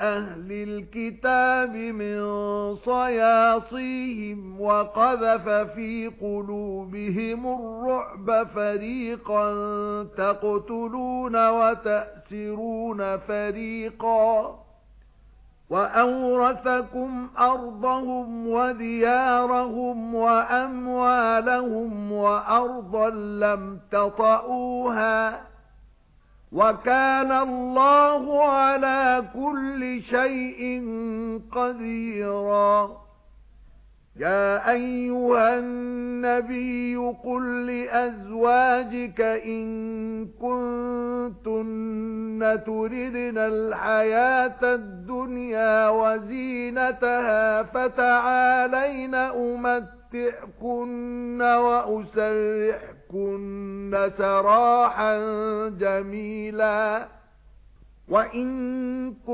أَهْلِ الْكِتَابِ مِنْ صَيَاصِيهِمْ وَقَذَفَ فِي قُلُوبِهِمُ الرُّعْبَ فَرِيقًا تَقْتُلُونَ وَتَأْسِرُونَ فَرِيقًا وَأَوْرَثَكُمْ أَرْضَهُمْ وَدِيَارَهُمْ وَأَمْوَالَهُمْ وَأَرْضًا لَّمْ تَطَئُوهَا وَكَانَ اللَّهُ عَلَى كُلِّ شَيْءٍ قَدِيرًا. يَا أَيُّهَا النَّبِيُّ قُل لِّأَزْوَاجِكَ إِن كُنتُنَّ تُرِدْنَ الْحَيَاةَ الدُّنْيَا وَزِينَتَهَا فَتَعَالَيْنَ أُمَتِّعْكُنَّ وَأُسَرِّحْكُنَّ سَرَاحًا جَمِيلًا. كُنتُنَّ